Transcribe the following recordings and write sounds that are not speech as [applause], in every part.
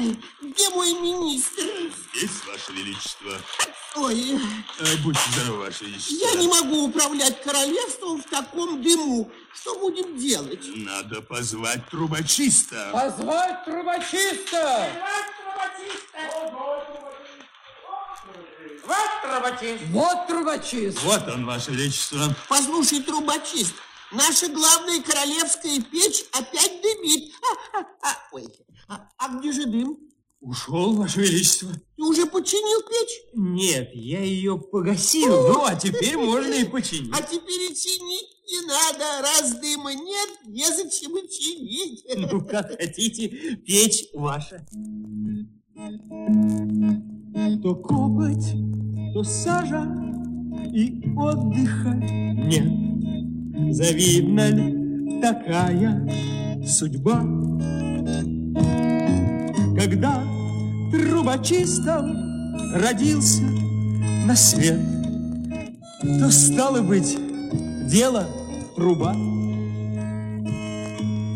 Ой, где мой министр? Здесь, Ваше Величество. Ой, будьте здоровы, Ваше Величество. я не могу управлять королевством в таком дыму. Что будем делать? Надо позвать трубочиста. Позвать трубочиста! Вот трубочист. Вот трубочист! Вот он, Ваше Величество. Послушай, трубочист, наша главная королевская печь опять дымит. А, а, а, ой, а, где же дым? Ушел, Ваше Величество. Ты уже починил печь? Нет, я ее погасил. Ну, а теперь можно и починить. А теперь и чинить не надо. Раз дыма нет, незачем и чинить. Ну, как хотите, печь ваша. То копоть, то сажа, и отдыха нет. Завидна ли такая судьба? Когда трубочистом родился на свет, то стало быть дело труба.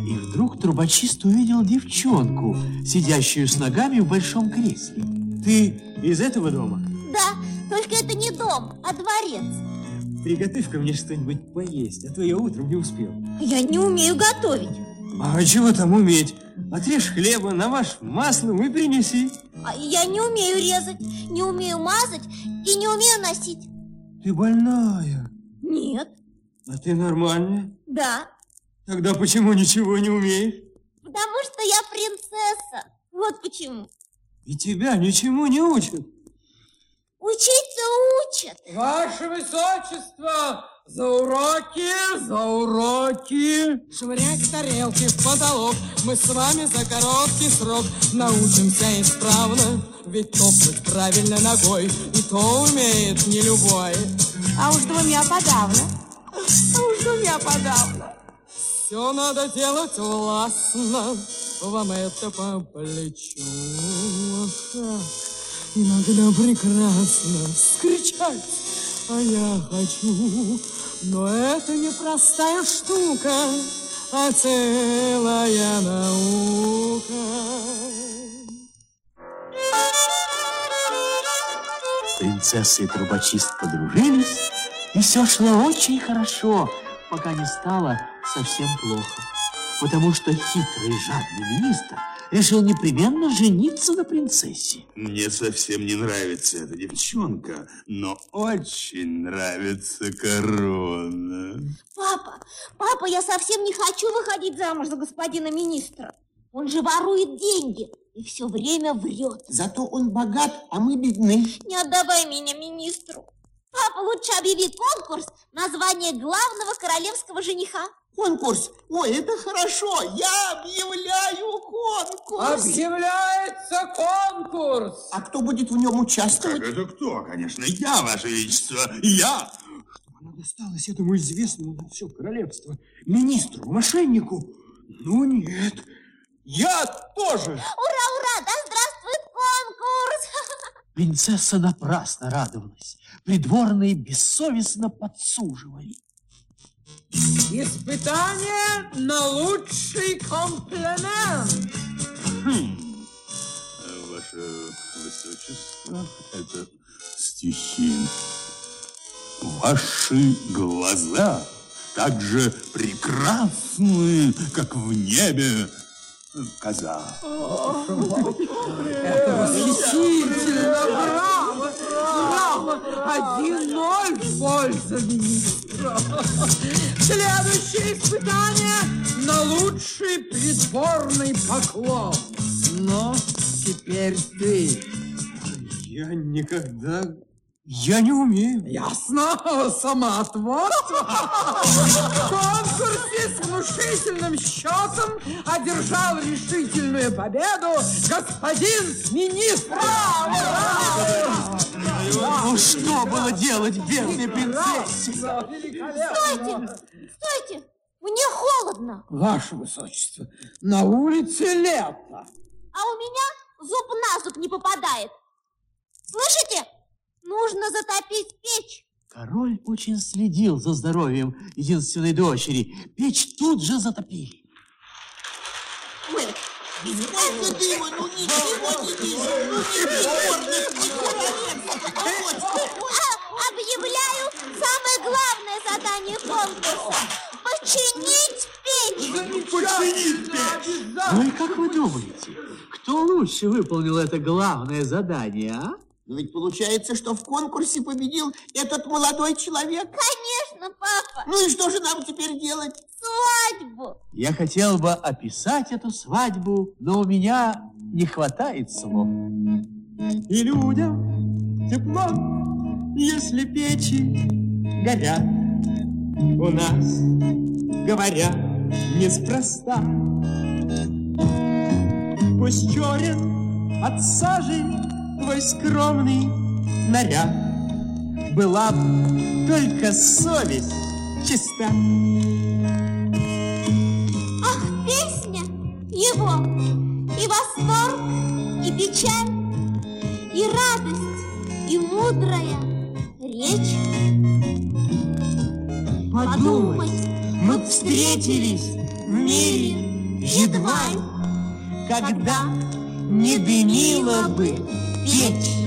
И вдруг трубочист увидел девчонку, сидящую с ногами в большом кресле. Ты из этого дома? Да, только это не дом, а дворец. Приготовь-ка мне что-нибудь поесть, а то я утром не успел. Я не умею готовить. А чего там уметь? Отрежь хлеба, намажь маслом и принеси. А я не умею резать, не умею мазать и не умею носить. Ты больная, Нет, а ты нормальная. да, Тогда почему ничего не умеешь? потому что я принцесса. Вот почему. И тебя ничему не учат. Учиться учат. Ваше Высочество! За уроки, за уроки! Швырять тарелки в потолок Мы с вами за короткий срок Научимся исправно Ведь топать правильно ногой И то умеет не любой А уж двумя подавно. А уж двумя подавно Все надо делать властно Вам это по плечу Ах, Иногда прекрасно вскричать А я хочу Но это не простая штука А целая наука Принцесса и трубочист подружились, и все шло очень хорошо, пока не стало совсем плохо. Потому что хитрый жадный министр решил непременно жениться на принцессе. Мне совсем не нравится эта девчонка, но очень нравится корона. Папа, папа, я совсем не хочу выходить замуж за господина министра. Он же ворует деньги и все время врет. Зато он богат, а мы бедны. Не отдавай меня министру. Папа, лучше объяви конкурс на звание главного королевского жениха. Конкурс. Ой, это хорошо. Я объявляю конкурс. Объявляется конкурс! А кто будет в нем участвовать? Это кто? Конечно, я, Ваше Величество, я. Она досталась этому известному на все королевство министру, мошеннику. Ну нет, я тоже. Ура, ура, да здравствует конкурс! [laughs] Принцесса напрасно радовалась. Придворные бессовестно подсуживали. Испытание на лучший комплимент! Хм. Ваше Высочество, это стихи. Ваши глаза так же прекрасны, как в небе коза. Это восхитительно! Браво! Один ноль в пользу министра. Следующее испытание на лучший придворный поклон. Но теперь ты. Я никогда... Я не умею. Ясно, самоотвод. В конкурсе с внушительным счетом одержал решительную победу господин министр. Ну что было делать бедной принцессе? Стойте, стойте, мне холодно. Ваше высочество, на улице лето. А у меня зуб на зуб не попадает. Слышите? Нужно затопить печь. Король очень следил за здоровьем единственной дочери. Печь тут же затопили. Ой, Сколько дыма, ну ничего не вижу, ну ни горных, А объявляю самое главное задание конкурса. Починить печь. Починить печь! Ну и как вы думаете, кто лучше выполнил это главное задание, а? Но ведь получается, что в конкурсе победил этот молодой человек. Конечно, папа. Ну и что же нам теперь делать? Свадьбу. Я хотел бы описать эту свадьбу, но у меня не хватает слов. И людям тепло, если печи горят. У нас, говорят, неспроста. Пусть черен от сажи твой скромный наряд. Была б только совесть чиста. Ах, песня его. И восторг, и печаль, и радость, и мудрая речь. Подумай, мы встретились в мире едва, когда не дымила бы печь.